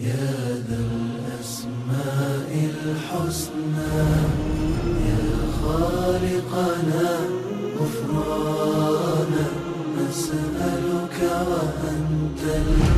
يا ذا الأسماء الحسنى يا خالقنا غفرانا نسألك وأنت الأسمى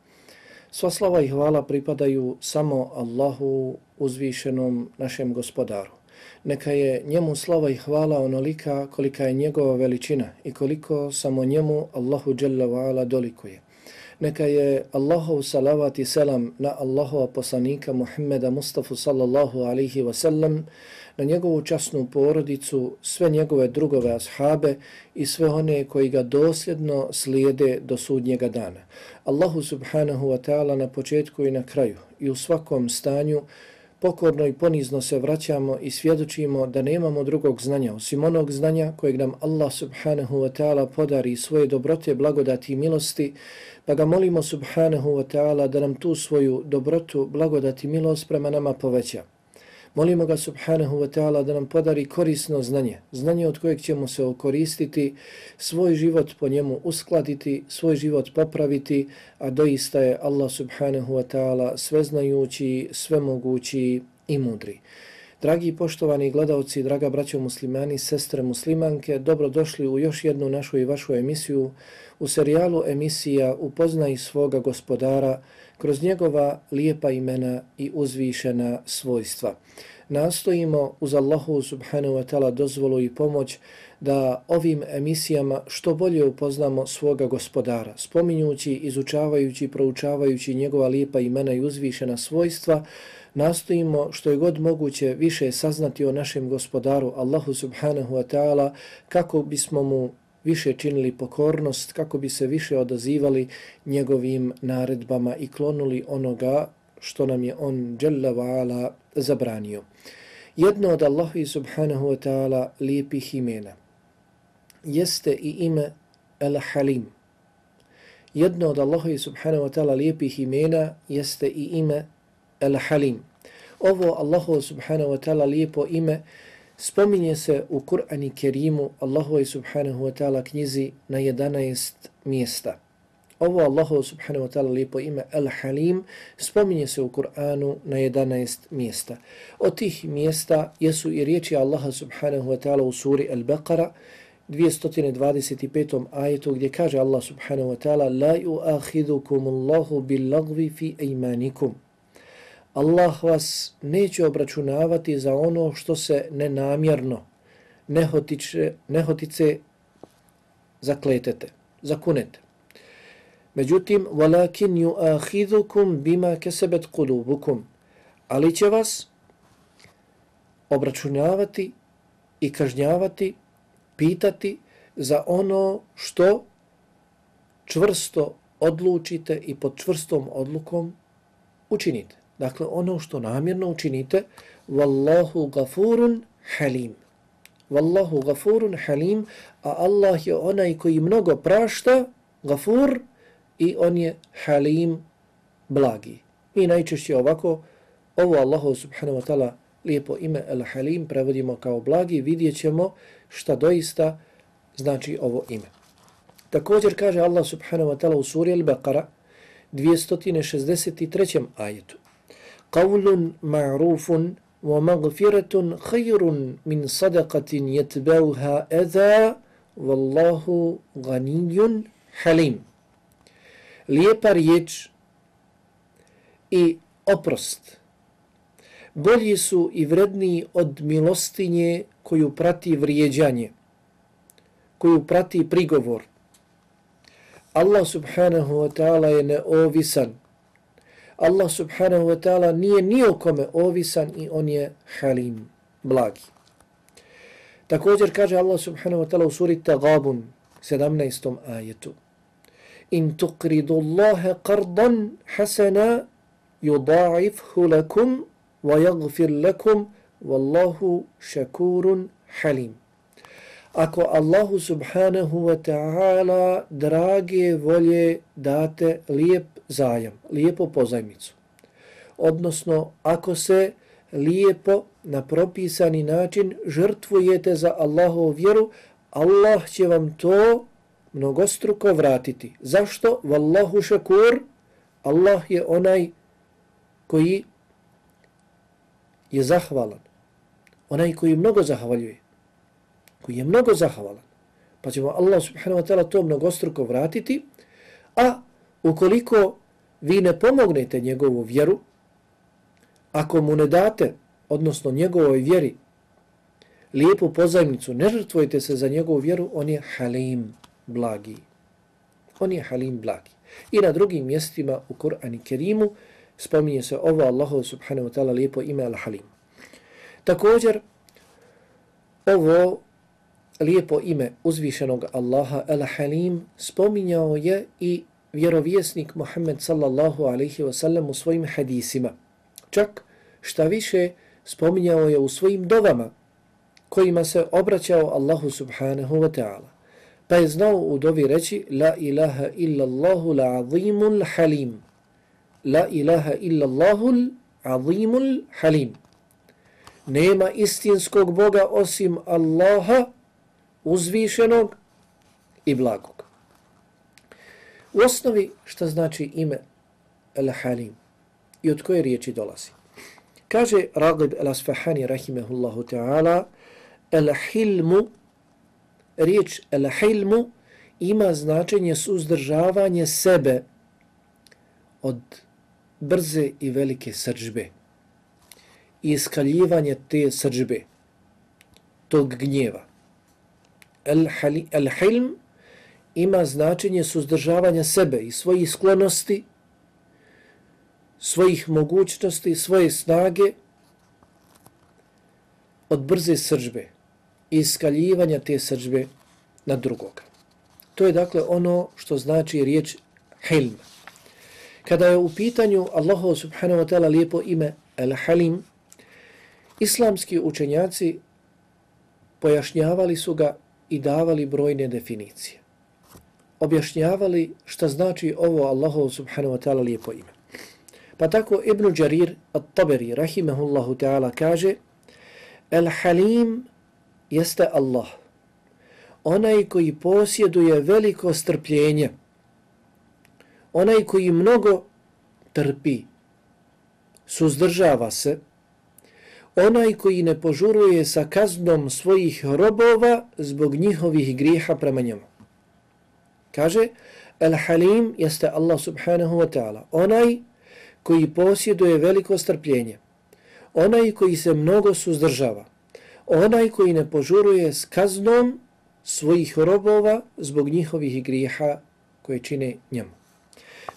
Sva slava i hvala pripadaju samo Allahu uzvišenom našem gospodaru. Neka je njemu slava i hvala onolika kolika je njegova veličina i koliko samo njemu Allahu dželle ve ala dolikuje. Neka je Allahov salavat i selam na Allahova poslanika Muhammeda Mustafa sallallahu alihi wasallam, na njegovu časnu porodicu, sve njegove drugove ashabe i sve one koji ga dosljedno slijede do sudnjega dana. Allahu subhanahu wa ta'ala na početku i na kraju i u svakom stanju pokorno i ponizno se vraćamo i svjedočimo da nemamo drugog znanja osim onog znanja kojeg nam Allah subhanahu wa ta'ala podari svoje dobrote, blagodati i milosti, pa ga molimo subhanahu wa ta'ala da nam tu svoju dobrotu, blagodati i milost prema nama poveća. Molimo ga subhanahu wa ta'ala da nam podari korisno znanje, znanje od kojeg ćemo se okoristiti, svoj život po njemu uskladiti, svoj život popraviti, a doista je Allah subhanahu wa ta'ala sveznajući, svemogući i mudri. Dragi i poštovani gledalci, draga braćo muslimani, sestre muslimanke, dobrodošli u još jednu našu i vašu emisiju u serijalu emisija Upoznaj svoga gospodara kroz njegova lijepa imena i uzvišena svojstva. Nastojimo uz Allahu subhanahu wa ta'ala dozvolu i pomoć da ovim emisijama što bolje upoznamo svoga gospodara, spominjući, izučavajući, proučavajući njegova lijepa imena i uzvišena svojstva, nastojimo što je god moguće više saznati o našem gospodaru Allahu subhanahu wa ta'ala kako bismo mu više činili pokornost, kako bi se više odazivali njegovim naredbama i klonuli onoga što nam je on Jalla wa'ala zabranio. Jedno od Allahi subhanahu wa ta'ala lijepih imena jeste i ime El Halim. Jedno od Allahi subhanahu wa ta'ala lijepih imena jeste i ime El Halim. Ovo Allahu subhanahu wa ta'ala lijepo ime spominje se u Kur'ani Kerimu Allahu subhanahu wa ta'ala knjizi na 11 mjesta. Ovo Allahu subhanahu wa ta'ala lijepo ime El Halim spominje se u Kur'anu na 11 mjesta. Od tih mjesta jesu i riječi Allaha subhanahu wa ta'ala u suri El Baqara 225. ajetu gdje kaže Allah subhanahu wa ta'ala La yu'ahidukum Allahu bil lagvi fi ejmanikum. Allah vas neće obračunavati za ono što se nenamjerno, nehotice, nehotice zakletete, zakunete. Međutim, walakin yu'akhidhukum bima kasabat qulubukum. Ali će vas obračunavati i kažnjavati, pitati za ono što čvrsto odlučite i pod čvrstom odlukom učinite. Dakle, ono što namjerno učinite, Wallahu gafurun halim. Wallahu gafurun halim, a Allah je onaj koji mnogo prašta, gafur, i on je halim blagi. Mi najčešće ovako, ovo Allahu subhanahu wa ta'ala lijepo ime El Halim prevodimo kao blagi, vidjet ćemo šta doista znači ovo ime. Također kaže Allah subhanahu wa ta'ala u suri Al-Baqara 263. ajetu. قول معروف ومغفرة خير من صدقة يتبعها أذى والله غني حليم halim. Lijepa riječ i oprost bolji su i vredniji od milostinje koju prati vrijeđanje, koju prati prigovor. Allah subhanahu wa ta'ala je neovisan. Allah subhanahu wa ta'ala nije ni o kome ovisan i on je halim, blagi. Također kaže Allah subhanahu wa ta'ala u suri Tagabun, 17. ajetu. In tuqridu Allahe qardan hasana yudaifhu lakum wa yagfir lakum wallahu shakurun halim. Ako Allahu subhanahu wa ta'ala drage volje date lijep zajam, lijepo pozajmicu, odnosno ako se lijepo na propisani način žrtvujete za Allahovu vjeru, Allah će vam to mnogostruko vratiti. Zašto? Wallahu šakur, Allah je onaj koji je zahvalan. Onaj koji mnogo zahvaljuje, koji je mnogo zahvalan, pa ćemo Allah subhanahu wa ta'ala to mnogostruko vratiti, a ukoliko vi ne pomognete njegovu vjeru, ako mu ne date, odnosno njegovoj vjeri, lijepu pozajmicu, ne žrtvojte se za njegovu vjeru, on je halim blagi. On je halim blagi. I na drugim mjestima u Kur'ani Kerimu, spominje se ovo Allahu subhanahu wa ta'ala lijepo ime Al-Halim. Također, ovo lijepo ime uzvišenog Allaha Al-Halim spominjao je i vjerovjesnik Muhammed sallallahu alaihi wasallam u svojim hadisima. Čak šta više spominjao je u svojim dovama kojima se obraćao Allahu subhanahu wa ta'ala. Pa je znao u dovi reći La ilaha illallahu la azimul halim la ilaha illallahul azimul halim. Nema istinskog Boga osim Allaha uzvišenog i blagog. U osnovi šta znači ime Al-Halim i od koje riječi dolazi? Kaže Ragib Al-Asfahani rahimehullahu ta'ala Al-Hilmu riječ Al-Hilmu ima značenje suzdržavanje sebe od brze i velike srđbe i iskaljivanje te srđbe, tog gnjeva. Al-Hilm ima značenje suzdržavanja sebe i svojih sklonosti, svojih mogućnosti, svoje snage od brze sržbe i iskaljivanja te sržbe na drugoga. To je dakle ono što znači riječ hilm. Kada je u pitanju Allahu subhanahu wa ta'ala lijepo ime Al-Halim, islamski učenjaci pojašnjavali su ga i davali brojne definicije. Objašnjavali šta znači ovo Allahu subhanahu wa ta'ala lijepo ime. Pa tako Ibn Jarir at-Taberi rahimahullahu ta'ala kaže Al-Halim jeste Allah. Onaj koji posjeduje veliko strpljenje onaj koji mnogo trpi, suzdržava se, onaj koji ne požuruje sa kaznom svojih robova zbog njihovih grijeha prema njemu. Kaže, Al-Halim jeste Allah subhanahu wa ta'ala, onaj koji posjeduje veliko strpljenje, onaj koji se mnogo suzdržava, onaj koji ne požuruje s kaznom svojih robova zbog njihovih grijeha koje čine njemu.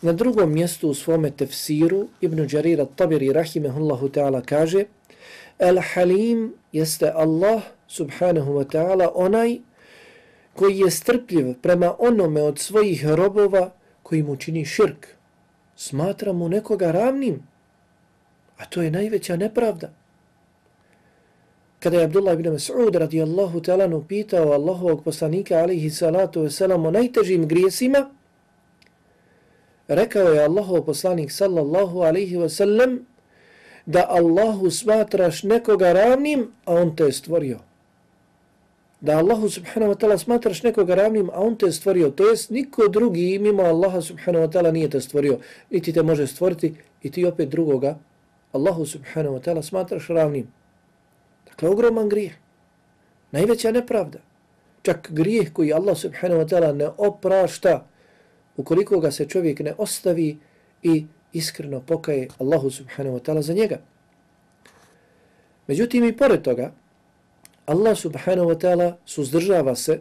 Na drugom mjestu u svome tefsiru Ibn Jarir al-Tabiri rahimehullahu ta'ala kaže El Halim jeste Allah subhanahu wa ta'ala onaj koji je strpljiv prema onome od svojih robova koji mu čini širk. Smatra mu nekoga ravnim, a to je najveća nepravda. Kada je Abdullah ibn Mas'ud radijallahu ta'ala upitao Allahovog poslanika alihi salatu wasalam o najtežim grijesima, rekao je Allahov poslanik sallallahu alihi wa sallam da Allahu smatraš nekoga ravnim, a on te je stvorio. da Allahu subhanahu wa ta'ala smatraš nekoga ravnim, a on te je stvorio. To jest, niko drugi mimo Allaha subhanahu wa ta'ala nije te stvorio. Niti te može stvoriti i ti opet drugoga Allahu subhanahu wa ta'ala smatraš ravnim. Dakle, ogroman grijeh. Najveća nepravda. Čak grijeh koji Allah subhanahu wa ta'ala ne oprašta ukoliko ga se čovjek ne ostavi i iskreno pokaje Allahu subhanahu wa ta'ala za njega. Međutim i pored toga, Allah subhanahu wa ta'ala suzdržava se,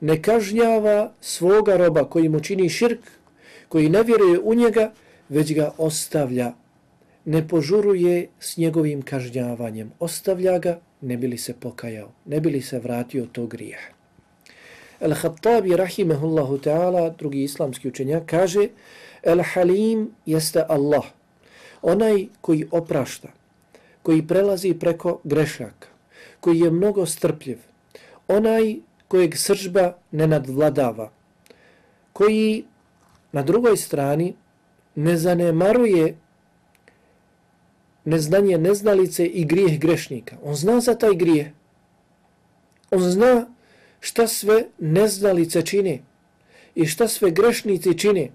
ne kažnjava svoga roba koji mu čini širk, koji ne vjeruje u njega, već ga ostavlja. Ne požuruje s njegovim kažnjavanjem. Ostavlja ga, ne bili se pokajao, ne bili se vratio to grijeh. Al-Khattabi rahimehullahu ta'ala, drugi islamski učenjak, kaže Al-Halim jeste Allah, onaj koji oprašta, koji prelazi preko grešaka, koji je mnogo strpljiv, onaj kojeg sržba ne nadvladava, koji na drugoj strani ne zanemaruje neznanje neznalice i grijeh grešnika. On zna za taj grijeh. On zna šta sve neznalice čine i šta sve grešnici čine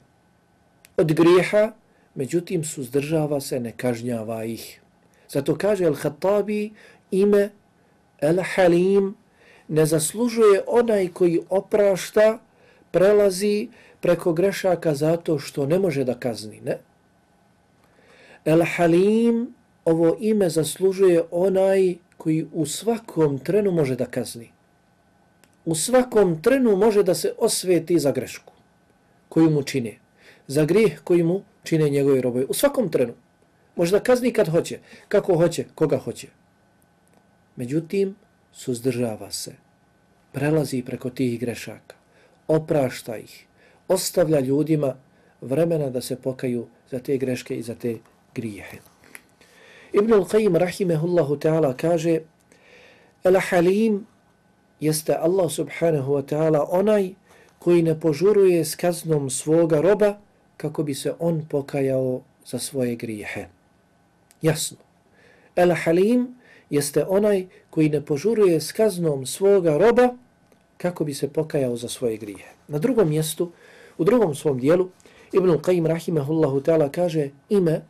od grijeha, međutim suzdržava se, ne kažnjava ih. Zato kaže Al-Khattabi ime Al-Halim ne zaslužuje onaj koji oprašta, prelazi preko grešaka zato što ne može da kazni. Ne. El-Halim ovo ime zaslužuje onaj koji u svakom trenu može da kazni. U svakom trenu može da se osveti za grešku koju mu čine. Za grijeh koji mu čine njegove robove. U svakom trenu. Možda kazni kad hoće, kako hoće, koga hoće. Međutim, suzdržava se, prelazi preko tih grešaka, oprašta ih, ostavlja ljudima vremena da se pokaju za te greške i za te grijehe. Ibn al-Qayyim rahimehullahu ta'ala kaže Al-Halim jeste Allah subhanahu wa ta'ala onaj koji ne požuruje s kaznom svoga roba kako bi se on pokajao za svoje grijehe. Jasno. Al-Halim jeste onaj koji ne požuruje s kaznom svoga roba kako bi se pokajao za svoje grije. Na drugom mjestu, u drugom svom dijelu, Ibn Qayyim rahimahullahu ta'ala kaže ime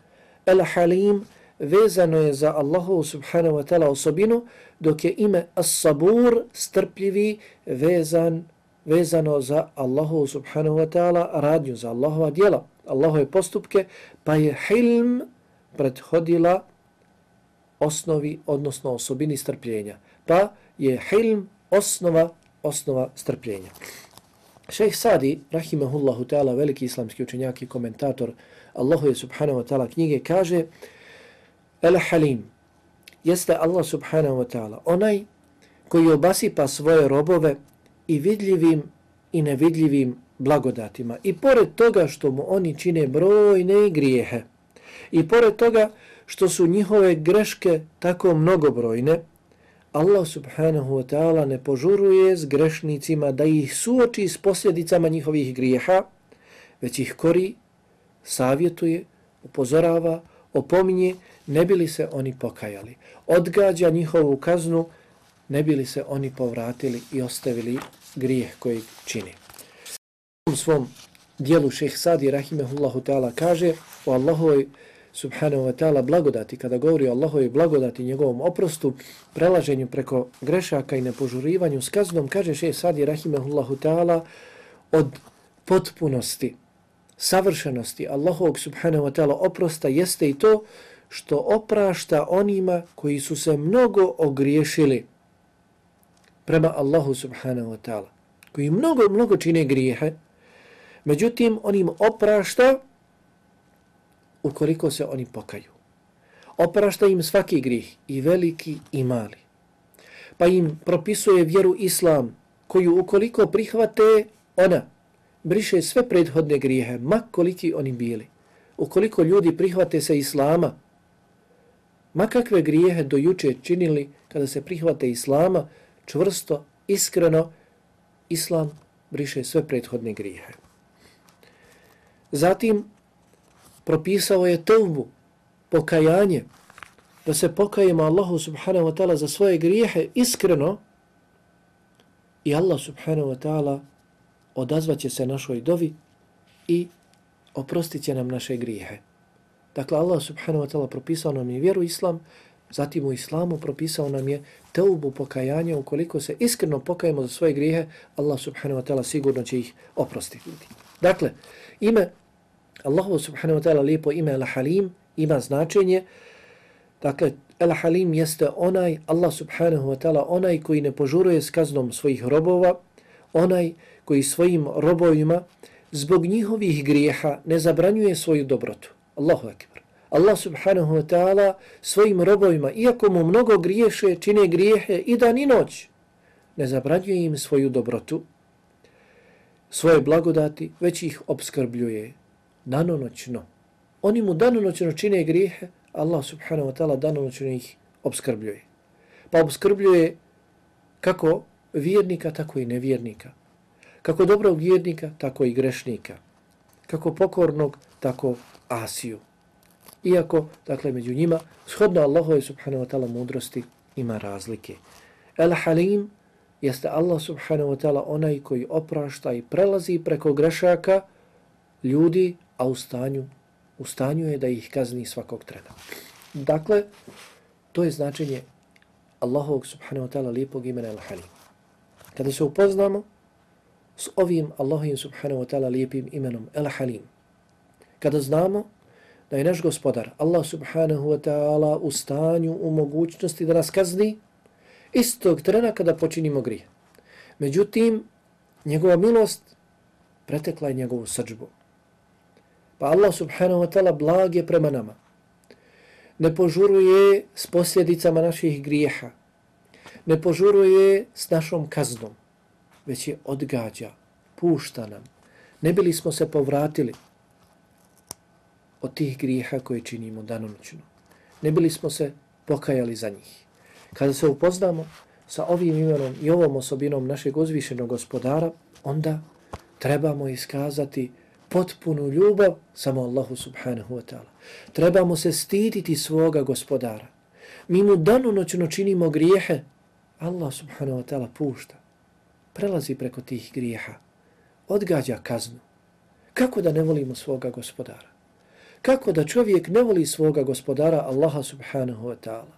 Al-Halim vezano je za Allahu subhanahu wa ta'ala osobinu, dok je ime As-Sabur strpljivi vezan, vezano za Allahu subhanahu wa ta'ala radnju, za Allahova dijela, Allahove postupke, pa je Hilm prethodila osnovi, odnosno osobini strpljenja. Pa je hilm osnova, osnova strpljenja. Šejh Sadi, rahimahullahu ta'ala, veliki islamski učenjak i komentator Allahu subhanahu wa ta'ala knjige, kaže El Halim, jeste Allah subhanahu wa ta'ala, onaj koji obasipa svoje robove i vidljivim i nevidljivim blagodatima. I pored toga što mu oni čine brojne grijehe, i pored toga što su njihove greške tako mnogobrojne, Allah subhanahu wa ta'ala ne požuruje s grešnicima da ih suoči s posljedicama njihovih grijeha, već ih kori, savjetuje, upozorava, opominje, ne bili se oni pokajali. Odgađa njihovu kaznu, ne bili se oni povratili i ostavili grijeh koji čini. U svom dijelu šeh Sadi rahimehullahu ta'ala kaže o Allahovoj subhanahu wa ta'ala blagodati, kada govori o Allahovoj blagodati njegovom oprostu, prelaženju preko grešaka i nepožurivanju s kaznom, kaže šeh Sadi Rahimehullahu ta'ala od potpunosti, savršenosti Allahovog subhanahu wa ta'ala oprosta jeste i to što oprašta onima koji su se mnogo ogriješili prema Allahu subhanahu wa ta'ala, koji mnogo, mnogo čine grijehe, međutim on im oprašta ukoliko se oni pokaju. Oprašta im svaki grih, i veliki i mali. Pa im propisuje vjeru islam, koju ukoliko prihvate, ona briše sve prethodne grijehe, mak koliki oni bili. Ukoliko ljudi prihvate se islama, ma kakve grijehe do juče činili kada se prihvate islama, čvrsto, iskreno, islam briše sve prethodne grijehe. Zatim, propisao je tevbu, pokajanje, da se pokajemo Allahu subhanahu wa ta'ala za svoje grijehe iskreno, i Allah subhanahu wa ta'ala odazvaće se našoj dovi i oprostit će nam naše grijehe. Dakle, Allah subhanahu wa ta'ala propisao nam je vjeru islam, zatim u islamu propisao nam je teubu pokajanje, ukoliko se iskreno pokajemo za svoje grijehe, Allah subhanahu wa ta'ala sigurno će ih oprostiti. Dakle, ime Allahu subhanahu wa ta'ala lijepo ime Al-Halim ima značenje, dakle, Al-Halim jeste onaj, Allah subhanahu wa ta'ala, onaj koji ne požuruje s kaznom svojih robova, onaj koji svojim robovima zbog njihovih grijeha ne zabranjuje svoju dobrotu. Allahu akbar. Allah subhanahu wa ta'ala svojim robovima, iako mu mnogo griješe, čine grijehe i dan i noć, ne zabranjuje im svoju dobrotu, svoje blagodati, već ih obskrbljuje danonoćno. Oni mu danonoćno čine grijehe, Allah subhanahu wa ta'ala danonoćno ih obskrbljuje. Pa obskrbljuje kako vjernika, tako i nevjernika. Kako dobrog vjernika, tako i grešnika. Kako pokornog, tako asiju. Iako, dakle, među njima, shodno Allahove subhanahu wa ta'ala mudrosti ima razlike. El Halim jeste Allah subhanahu wa ta'ala onaj koji oprašta i prelazi preko grešaka ljudi, a u stanju, u stanju je da ih kazni svakog trena. Dakle, to je značenje Allahovog subhanahu wa ta'ala lijepog imena El Halim. Kada se upoznamo s ovim Allahovim subhanahu wa ta'ala lijepim imenom El Halim, kada znamo da je naš gospodar Allah subhanahu wa ta'ala u stanju, u mogućnosti da nas kazni istog trena kada počinimo grije. Međutim, njegova milost pretekla je njegovu srđbu. Pa Allah subhanahu wa ta'ala blag je prema nama. Ne požuruje s posljedicama naših grijeha. Ne požuruje s našom kaznom. Već je odgađa, pušta nam. Ne bili smo se povratili od tih grijeha koje činimo danonoćno. Ne bili smo se pokajali za njih. Kada se upoznamo sa ovim imenom i ovom osobinom našeg uzvišenog gospodara, onda trebamo iskazati potpunu ljubav samo Allahu subhanahu wa ta'ala. Trebamo se stiditi svoga gospodara. Mi mu danonoćno činimo grijehe, Allah subhanahu wa ta'ala pušta. Prelazi preko tih grijeha. Odgađa kaznu. Kako da ne volimo svoga gospodara? Kako da čovjek ne voli svoga gospodara Allaha subhanahu wa ta'ala?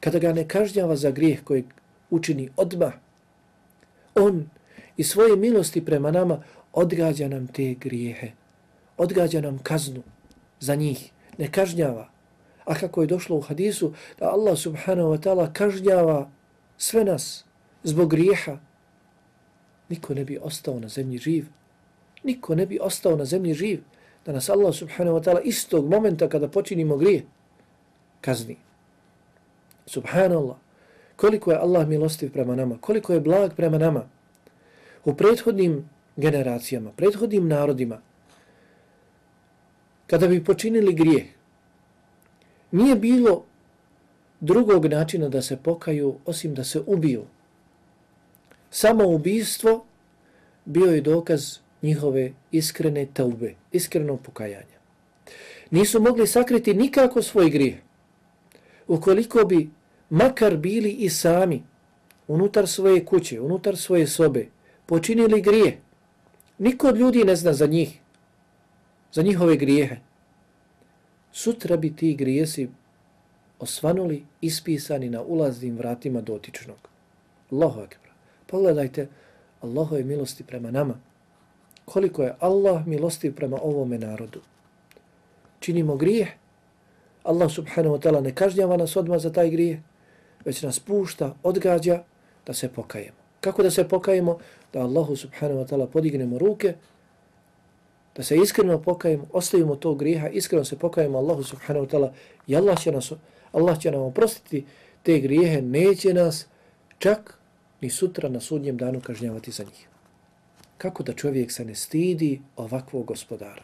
Kada ga ne kažnjava za grijeh koji učini odmah, on i svoje milosti prema nama odgađa nam te grijehe. Odgađa nam kaznu za njih. Ne kažnjava. A kako je došlo u hadisu da Allah subhanahu wa ta'ala kažnjava sve nas zbog grijeha, niko ne bi ostao na zemlji živ. Niko ne bi ostao na zemlji živ da nas Allah subhanahu wa ta'ala istog momenta kada počinimo grije kazni. Subhanallah, koliko je Allah milostiv prema nama, koliko je blag prema nama. U prethodnim generacijama, prethodnim narodima, kada bi počinili grije, nije bilo drugog načina da se pokaju osim da se ubiju. Samo ubijstvo bio je dokaz njihove iskrene taube, iskrenog pokajanja. Nisu mogli sakriti nikako svoj grijeh. Ukoliko bi makar bili i sami unutar svoje kuće, unutar svoje sobe, počinili grije, niko od ljudi ne zna za njih, za njihove grijehe. Sutra bi ti grijesi osvanuli, ispisani na ulaznim vratima dotičnog. Allahu akbar. Pogledajte Allahove milosti prema nama koliko je Allah milostiv prema ovome narodu. Činimo grijeh, Allah subhanahu wa ta'ala ne kažnjava nas odmah za taj grijeh, već nas pušta, odgađa da se pokajemo. Kako da se pokajemo? Da Allahu subhanahu wa ta'ala podignemo ruke, da se iskreno pokajemo, ostavimo tog grijeha, iskreno se pokajemo Allahu subhanahu wa ta'ala i Allah će, nas, Allah će nam oprostiti te grijehe, neće nas čak ni sutra na sudnjem danu kažnjavati za njih kako da čovjek se ne stidi ovakvog gospodara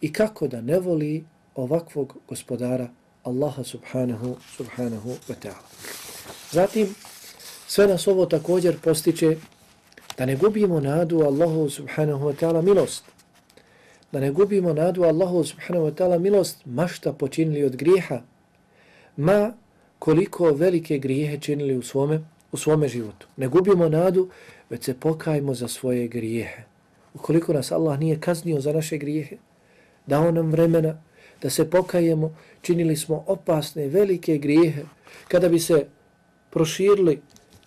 i kako da ne voli ovakvog gospodara Allaha subhanahu, subhanahu wa ta'ala. Zatim, sve nas ovo također postiče da ne gubimo nadu Allahu subhanahu wa ta'ala milost. Da ne gubimo nadu Allahu subhanahu wa ta'ala milost mašta počinili od grijeha, ma koliko velike grijehe činili u svome, u svome životu. Ne gubimo nadu već se pokajmo za svoje grijehe. Ukoliko nas Allah nije kaznio za naše grijehe, dao nam vremena da se pokajemo, činili smo opasne, velike grijehe. Kada bi se proširili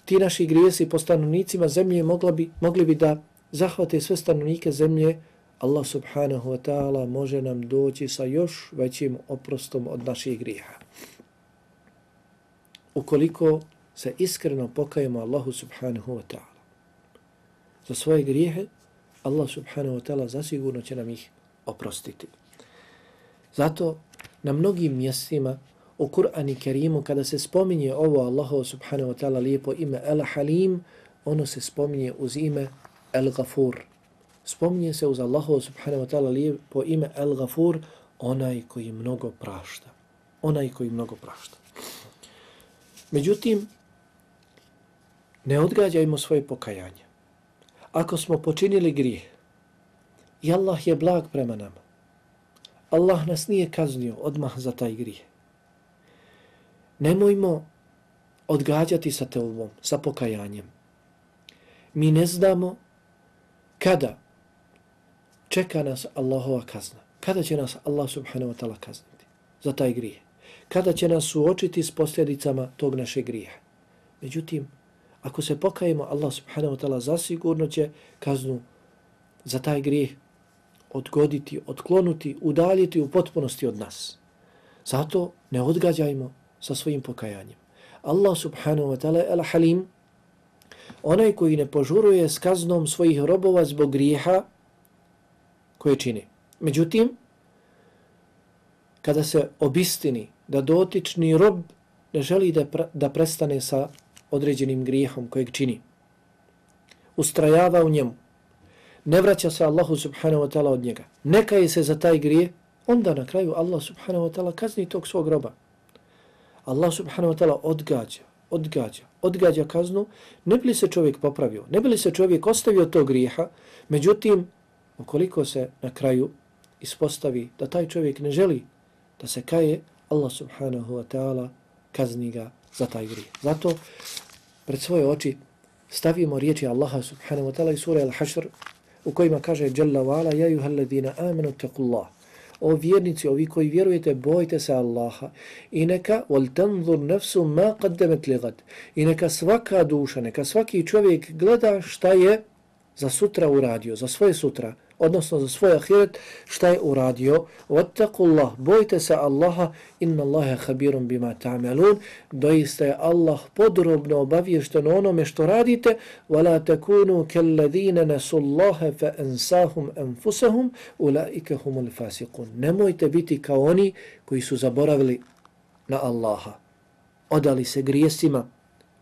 ti naši grijesi po stanovnicima zemlje, mogla bi, mogli bi da zahvate sve stanovnike zemlje, Allah subhanahu wa ta'ala može nam doći sa još većim oprostom od naših grijeha. Ukoliko se iskreno pokajemo Allahu subhanahu wa ta'ala za svoje grijehe, Allah subhanahu wa ta'ala zasigurno će nam ih oprostiti. Zato na mnogim mjestima u Kur'ani Kerimu kada se spominje ovo Allahu subhanahu wa ta'ala lijepo ime El Halim, ono se spominje uz ime El Gafur. Spominje se uz Allahu subhanahu wa ta'ala lijepo ime El Gafur, onaj koji mnogo prašta. Onaj koji mnogo prašta. Međutim, ne odgađajmo svoje pokajanje. Ako smo počinili grijeh i Allah je blag prema nama, Allah nas nije kaznio odmah za taj grijeh. Nemojmo odgađati sa teovom, sa pokajanjem. Mi ne znamo kada čeka nas Allahova kazna. Kada će nas Allah subhanahu wa ta'ala kazniti za taj grijeh. Kada će nas suočiti s posljedicama tog naše grijeha. Međutim, ako se pokajemo, Allah subhanahu wa ta'ala zasigurno će kaznu za taj grijeh odgoditi, odklonuti, udaljiti u potpunosti od nas. Zato ne odgađajmo sa svojim pokajanjem. Allah subhanahu wa ta'ala el halim, onaj koji ne požuruje s kaznom svojih robova zbog grijeha koje čini. Međutim, kada se obistini da dotični rob ne želi da, pre, da prestane sa određenim grijehom kojeg čini, ustrajava u njemu, ne vraća se Allahu subhanahu wa ta'ala od njega, neka je se za taj grije, onda na kraju Allah subhanahu wa ta'ala kazni tog svog roba. Allah subhanahu wa ta'ala odgađa, odgađa, odgađa kaznu, ne bi li se čovjek popravio, ne bi li se čovjek ostavio tog grijeha, međutim, ukoliko se na kraju ispostavi da taj čovjek ne želi da se kaje, Allah subhanahu wa ta'ala kazni ga za taj grije. Zato pred svoje oči stavimo riječi Allaha subhanahu wa ta'ala i sura Al-Hashr u kojima kaže Jalla wa'ala ja juhal amenu taqullah o vjernici, ovi koji vjerujete, bojte se Allaha i neka wal tanzur nafsu ma qaddamat ligad. i neka svaka duša, neka svaki čovjek gleda šta je za sutra uradio, za svoje sutra, odnosno za svoj ahiret, šta je uradio. Vattakullah, bojte se Allaha, inna Allahe habirum bima ta'melun, doista je Allah podrobno obavješten onome što radite, wala takunu kelladine nasullaha fa ansahum anfusahum, ulaike humul fasikun. Nemojte biti kao oni koji su zaboravili na Allaha. Odali se grijesima.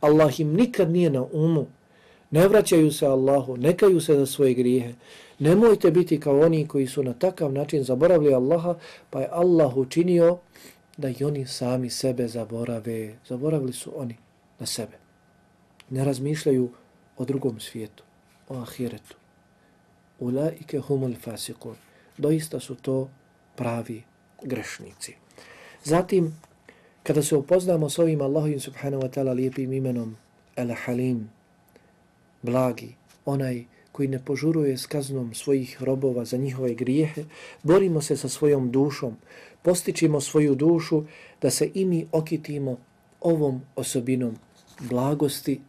Allah im nikad nije na umu. Ne vraćaju se Allahu, nekaju se za svoje grijehe. Nemojte biti kao oni koji su na takav način zaboravili Allaha, pa je Allah učinio da i oni sami sebe zaborave. Zaboravili su oni na sebe. Ne razmišljaju o drugom svijetu, o ahiretu. Ulaike humul fasikun. Doista su to pravi grešnici. Zatim, kada se upoznamo s ovim Allahovim subhanahu wa ta'ala lijepim imenom El-Halim, blagi, onaj koji ne požuruje s kaznom svojih robova za njihove grijehe, borimo se sa svojom dušom, postičimo svoju dušu da se i mi okitimo ovom osobinom blagosti,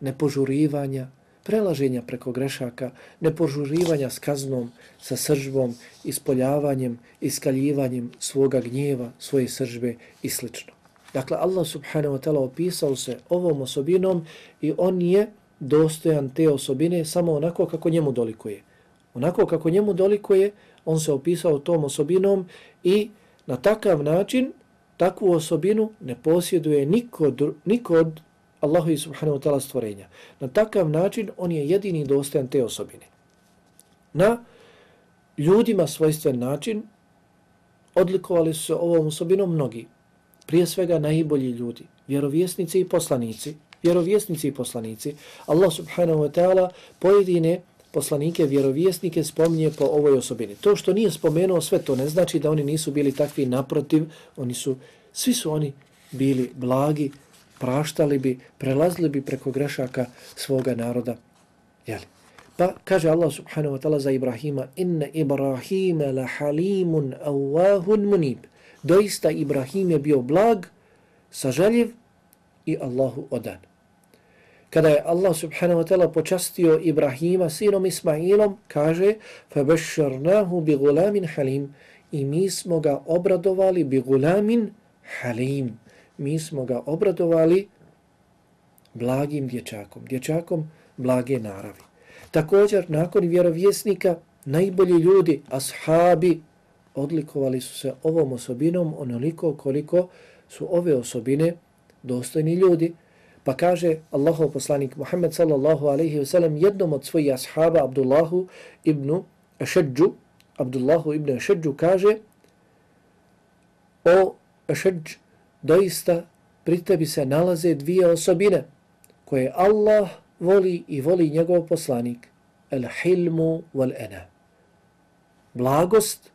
nepožurivanja, prelaženja preko grešaka, nepožurivanja s kaznom, sa sržbom, ispoljavanjem, iskaljivanjem svoga gnjeva, svoje sržbe i sl. Dakle, Allah subhanahu wa ta'ala opisao se ovom osobinom i on je dostojan te osobine samo onako kako njemu dolikuje. Onako kako njemu dolikuje, on se opisao tom osobinom i na takav način takvu osobinu ne posjeduje niko, niko od Allahu i subhanahu ta'ala stvorenja. Na takav način on je jedini dostojan te osobine. Na ljudima svojstven način odlikovali su se ovom osobinom mnogi. Prije svega najbolji ljudi, vjerovjesnici i poslanici, vjerovjesnici i poslanici. Allah subhanahu wa ta'ala pojedine poslanike, vjerovjesnike spominje po ovoj osobini. To što nije spomenuo sve to ne znači da oni nisu bili takvi naprotiv, oni su, svi su oni bili blagi, praštali bi, prelazili bi preko grešaka svoga naroda Pa kaže Allah subhanahu wa ta'ala za Ibrahima inna Ibrahima la halimun awahun munib. Doista Ibrahim je bio blag, sažaljiv i Allahu odan Kada je Allah subhanahu wa ta'ala počastio Ibrahima sinom Ismailom, kaže فَبَشَّرْنَاهُ بِغُلَامٍ حَلِيمٍ I mi smo ga obradovali bi gulamin halim. Mi smo ga obradovali blagim dječakom, dječakom blage naravi. Također, nakon vjerovjesnika, najbolji ljudi, ashabi, odlikovali su se ovom osobinom onoliko koliko su ove osobine dostojni ljudi. Pa kaže Allahov poslanik Muhammed sallallahu alaihi ve sellem jednom od svojih ashaba Abdullahu ibn Ašedžu, Abdullahu ibn Ašedžu kaže o Ašedž, doista pri tebi se nalaze dvije osobine koje Allah voli i voli njegov poslanik. El hilmu wal ena. Blagost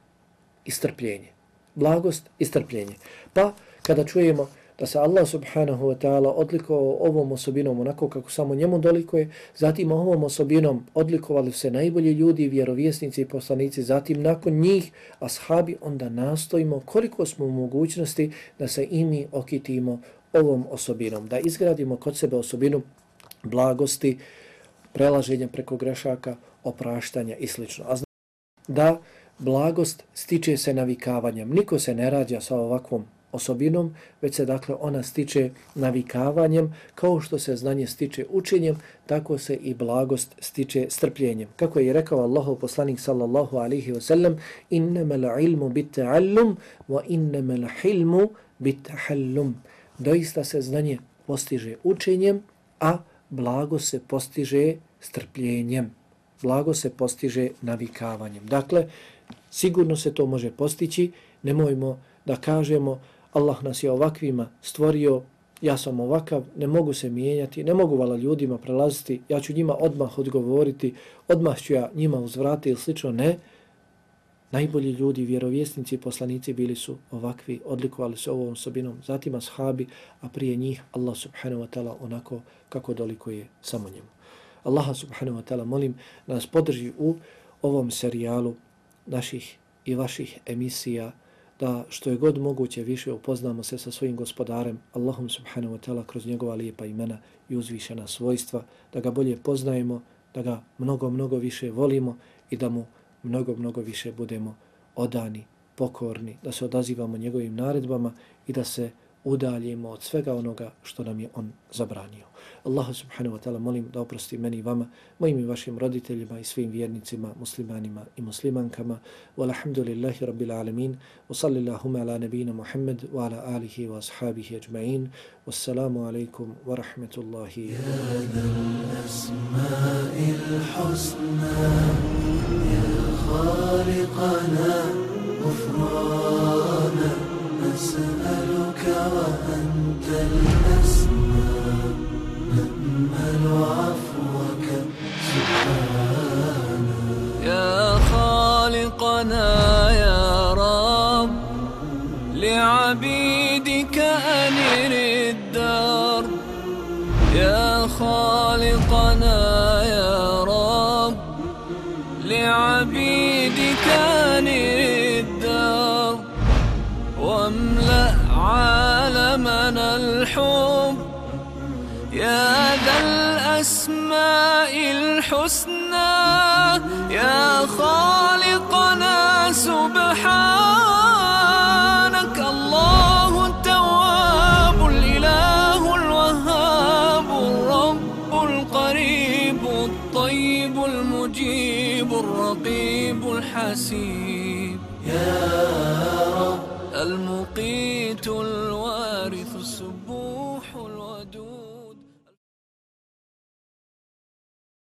i strpljenje. Blagost i strpljenje. Pa kada čujemo da se Allah subhanahu wa ta'ala odlikovao ovom osobinom onako kako samo njemu dolikuje, zatim ovom osobinom odlikovali se najbolji ljudi, vjerovjesnici i poslanici, zatim nakon njih ashabi, onda nastojimo koliko smo u mogućnosti da se i mi okitimo ovom osobinom, da izgradimo kod sebe osobinu blagosti, prelaženja preko grešaka, opraštanja i sl. A znači da blagost stiče se navikavanjem. Niko se ne rađa sa ovakvom osobinom, već se dakle ona stiče navikavanjem, kao što se znanje stiče učenjem, tako se i blagost stiče strpljenjem. Kako je rekao Allahov poslanik sallallahu alihi wasallam, innama ilmu bit ta'allum, wa innama hilmu bit ta'allum. Doista se znanje postiže učenjem, a blago se postiže strpljenjem. Blago se postiže navikavanjem. Dakle, sigurno se to može postići, nemojmo da kažemo Allah nas je ovakvima stvorio, ja sam ovakav, ne mogu se mijenjati, ne mogu vala ljudima prelaziti, ja ću njima odmah odgovoriti, odmah ću ja njima uzvrati ili slično, ne. Najbolji ljudi, vjerovjesnici i poslanici bili su ovakvi, odlikovali se ovom sobinom, zatim ashabi, a prije njih Allah subhanahu wa ta'ala onako kako dolikuje samo njemu. Allaha subhanahu wa ta'ala molim da nas podrži u ovom serijalu naših i vaših emisija, da što je god moguće više upoznamo se sa svojim gospodarem, Allahom subhanahu wa ta'ala kroz njegova lijepa imena i uzvišena svojstva, da ga bolje poznajemo, da ga mnogo, mnogo više volimo i da mu mnogo, mnogo više budemo odani, pokorni, da se odazivamo njegovim naredbama i da se udaljimo od svega onoga što nam je on zabranio. Allah subhanahu wa ta'ala molim da oprosti meni i vama, mojim i vašim roditeljima i svim vjernicima, muslimanima i muslimankama. Walhamdulillahi rabbil alamin. Wa sallillahuma ala nabina Muhammad wa ala alihi wa ashabihi ajma'in. Wassalamu alaikum wa rahmatullahi wa barakatuh. نسألك وأنت الأسمى. نأمل عفوك سبحانا يا خالقنا يا رب لعبيدك أنر الدرب يا خالقنا الحسنى يا خالقنا سبحانك الله التواب الإله الوهاب الرب القريب الطيب المجيب الرقيب الحسيب.